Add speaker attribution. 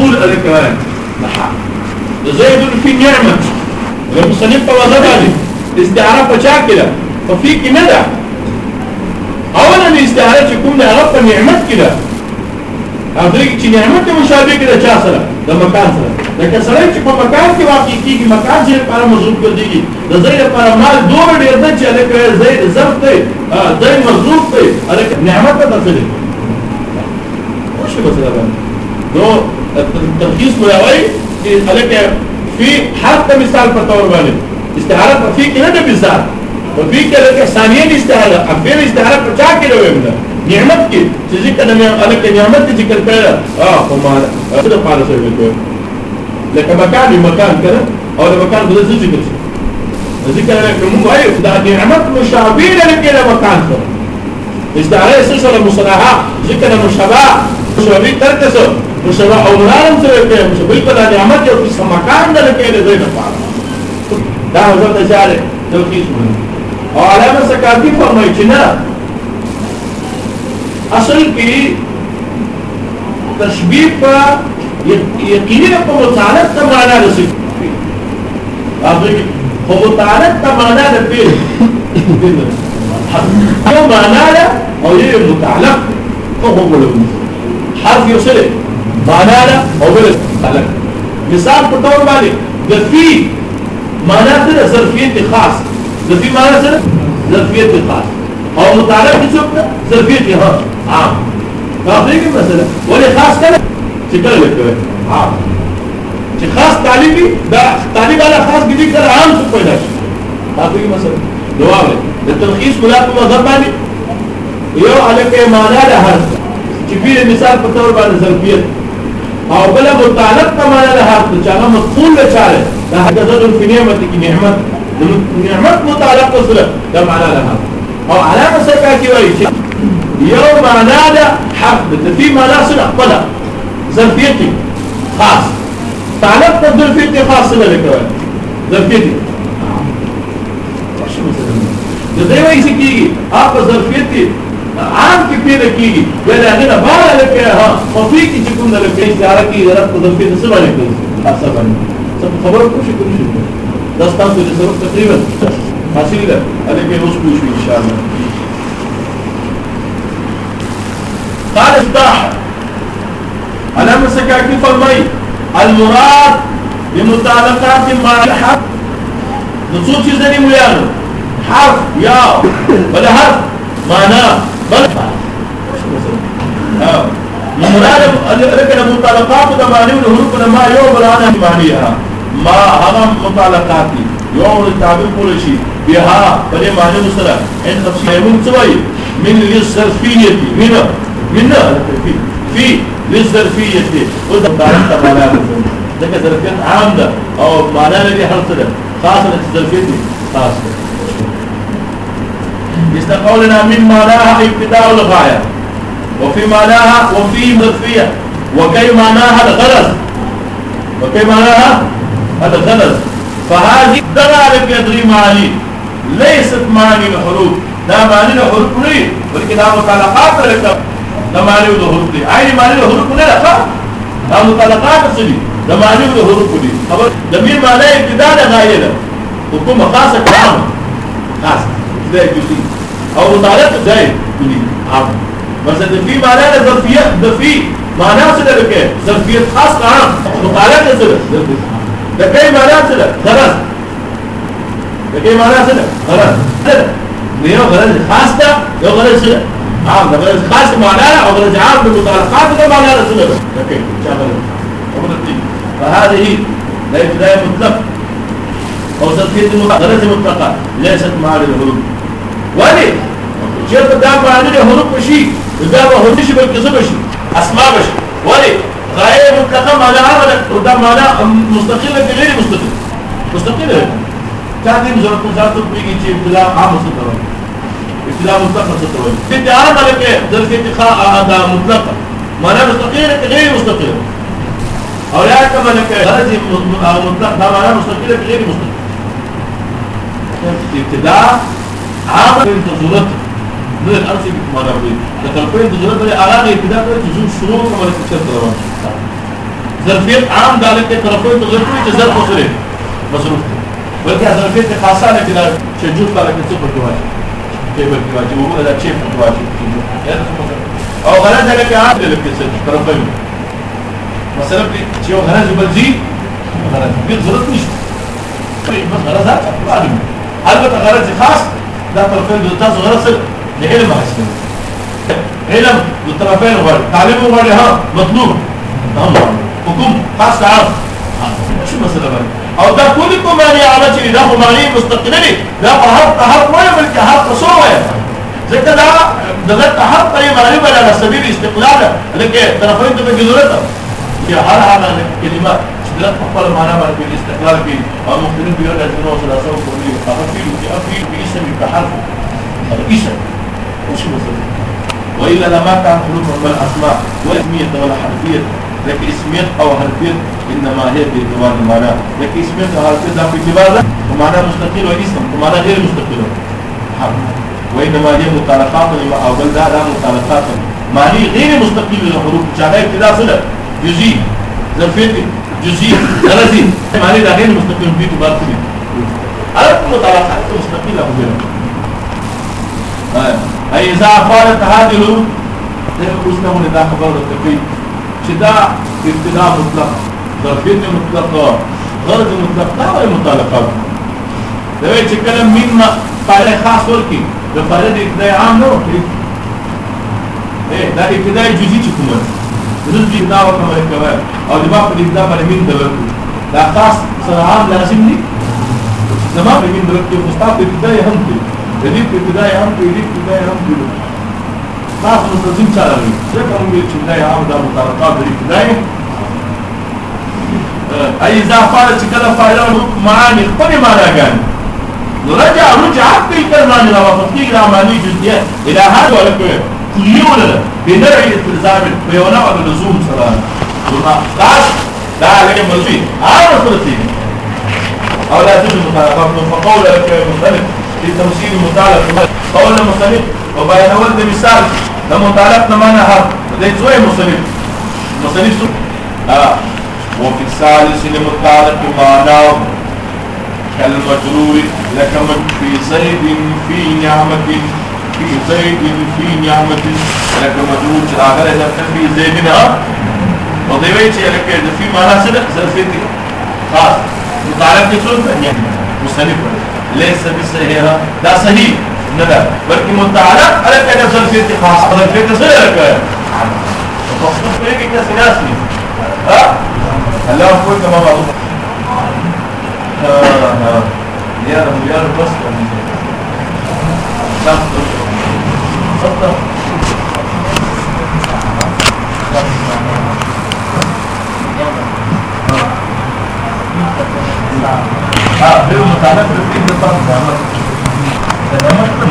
Speaker 1: البطولة دي كمان ده حق ده زي دول في نعمة المصنف وظبط استعراف شاكلة ففيك مدح اولا استعراف يكون ده رفع نعمت كده افریقی چې نعمت مشابه کې د چا سره د مکان سره لکه سره چې په مکان کې واقع کیږي مکان چې لپاره مزوب کېږي د ځای لپاره مال دوه ډېر نه چې لکه ځای ضبط دی ځای مزوب دی الکه نعمت ته تللی مشه په سره باندې نو الترخيص ملاوي لکه في حتى مثال په تور باندې. استعاره په کې نه ده بالذات په کې لکه ثانیه استعاره افعال استعاره په چا کې وي نعمت کې. چې ذکر نه الک نعمت کې ذکر کړل اه په څه په اړه څه وکړو لکه مکان مکان کړه او د مکان د ذکر ذکر نه کوم وایو دا نعمت مشابه لکه د مکان سره استعاره سلسله مصطلحه ذکر مشابه. مشابه ترک څه ముసలా అవమానంతో వెళ్ళాయి ముస బిల్కుల్ అమర్ جو کہ مکان دل کے لیے دے پا دا حضرت اشارے جو کہ اور علامہ سکاتی فرمائی چنا اصل کی تشبیہ کا یقینی پر مطالعت رسی معنی رسید خو مطالعت کا معنی رسید حرف معنی رسید اور یہ متعلق کو ہم بلو حرف یوسلے معنا ده او بل متعلق مثال په تور باندې د فی معنا ده ظرفیت خاص د فی معنا سره ظرفیت خاص او متعلق څه ظرفیت ها عام تعطيك مثلا ولي خاص كده تكلم كده عام چې خاص تعلیمي دا تعلیم على خاص جديد كده عام څه پیدا شي تعطيك مثلا نواله التلخيص ملاك مذهب باندې یو الکه معنا ده هر چې په مثال په تور باندې ظرفیت أو بل متعلق معنا ده هر چې هغه مفعول لچاره دا حدث في نعمت کی نعمت. نعمت متعلق سره دا معنا ده أو علامه سره کوي چې يوم نادى حق في مناصر أقبلها ظرفيتي خاص. تعلقت ظرفيتي خاص لك ظرفيتي زي ما يسكيجي أبقى ظرفيتي عام كثيرة كيجي قال أنا بالا لك ها. وفيك تكون لك استعارة كي ربط ظرفيتي سبا لك. سبا خبر كل شيء كل شيء. ده استانسو لسرق تقريبا. حاصل هذا كي نصبو شوي إن شاء الله. قال افتح. أنا مسكاكي فرمي المراد بمتعلقات مع الحرف نصوص يزني ميانو. حرف يا ولا حرف؟ معناه. بل المراد لكن ده معنى الحروف ما يوم أنا معنيها ما هذا متعلقات يوم التعبير كل شيء. بها بل معنى مسلا ان تفسير من سوي من الصرفيه من من في دي وده تعرفت معناها ده ظرفيات عامة. أو معناها ده خاصة الظرفية دي خاصة. يستقولنا من معناها ابتداء الغاية وفي معناها وفي ظرفية وكي معناها الغرض وكي معناها الغرض فهذه دلالة يدري معاني ليست معاني الحروف لا معاني الحروف ليه ولكن هذا متعلقات لك ده معنی د حروف دي عین معنی د حروف نه ده دا مطلقات څه دي ده معنی د حروف دي خبر د مين معنی ابتدا ده. غایه ده حکم خاصه ده جزئی أو متعلق ده دي عام بس ده في معنی د ظرفیت ده في معنی څه ده کې ظرفیت خاص عام. متعلق څه ده ده کوي معنی څه ده غرض ده کوي معنی څه ده غرض نه یو غرض خاص ده یو غرض څه عام. ده غرض خاص معناه أو غرض عام بالمطالقات ده معناه رسول الله أوكي شغل فهذه لا ابتداء مطلق أو تفكير غرض مطلقة. ليست معارض الحروف ولي شيء ده معنى الحروف شيء ده ما هو شيء بالكسب شيء اسماء شيء ولي غايه مطلقه معنى عمل وده معنى مستقله غير مستقله مستقله تعديل زرق ذات بيجي ابتلاء عام مستقله ابتداء مطلقة ستوي انت عرب لك إيه ذلك اتقاء هذا مطلقة معناه مستقيلة غير مستقيلة أو لا كما لك غرض مطلق ده معناه مستقيلة غير هغه په ضرورت نه ارزي په معنا کوي دا تلقين د ضرورت لري هغه ابتدا کوي چې ژوند شروع کوي ولې څه ته روان ظرفیت عام د لکه تلقين د ضرورت چې ظرف وخره مصروف. ولکه ظرفیت خاصه لکه دا چې جوړ کړه کې څه په واجب کې په واجب وو دا چې په واجب کې او غرض دا لکه عام د لکه څه تلقين مثلا چې یو غرض. بل زی غرض به ضرورت نشته بس غرض هغه البته غرض خاص؟ ده پرفیل د تاسو غره سره د علم حاصل علم د طرفین غواړي تعلیم غواړي ها مطلوب هم حکم خاص عام شو مسله باندې او دا کلی کو معنی علا چې دا خو معنی مستقل دی دا په هر هر وای بلکې هر قصو وای ځکه دا دغه هر پرې معنی بل على سبيل استقلال لکه طرفین ته کې ضرورت دی هر هغه کلمه الكلمات لا تقبل معنا في الاستقلال في المختلفين بيقول لك انه ثلاثة وكليه فقط في في باسم بحرف الاسم مش مثلا وإلا لما كان حروف من الاسماء واسميه ولا حرفية. لكن إسمية أو حرفية إنما هي باعتبار المعنى. لكن إسمية أو حرفية ده في اعتبار. ومعنى مستقل وإسم. ومعنى غير مستقل حرف وإنما هي متعلقات أو بل ده متعلقات معني غير مستقل للحروف شاهد ابتداء صله جزئي ظرفيه جزئي غرضي معنى ده غير مستقيم بيته برضه عرفت متوقعات مستقيلة مجرد أي إذا فارت هذه العلوم دغه پوښتنه دا خبره ورته کوي چې دا ابتدا مطلق ظرفیت مطلق غرض مطلق دا وایي مطلقه دا وایي چې کله مين فارغ خاص ورکی د فارغ ابتدای عام نه ورکی دا ابتدای جزئی چې کومه زړه دې دا وکړای کوي او د ما په دې دا باندې مين دلته دا خاص سره لازم نه زما په مين دلته مستحب دې بدايه هم دي دې په بدايه هم دې دې بدايه هم دي تاسو مستقیم سره وي ځکه موږ چې دا یو د مترقات دې بدايه اي اذا فعل كلا فعل معاني خپل معنا غان نرجع رجعت في كلمه لا وفقي لا معنی جزئيه الى هذا ولا كده لا بنوع الالتزام بيونوع اللزوم سلام قاس لا عليك مزيد. هذا ثلاثين أو لا تجد مخالفات فقول لك مختلف في تمثيل متعلق قول المصنف وبين ولد مثال. لمتعلق نمانا هذا ده زوي مصنف مصنف سو آه وفي الثالث لمتعلق معناه كالمجرور لك في زيد في نعمة. في زيد في نعمة لك مجرور آخر إذا في زيد ها وضيويت لك في معنى سنة سنة خاص متعلق نسون مصنف ليس بصحيحة لا صحيح لا بلكن متعلق على كده ظرفية خاصة ظرفية صحيحة مخصوص بيجي كده سناسي ها الله أقول كما معروف يا رب يا رب بس Ah, veio um cara que eu fiz essa mudança. Essa mudança.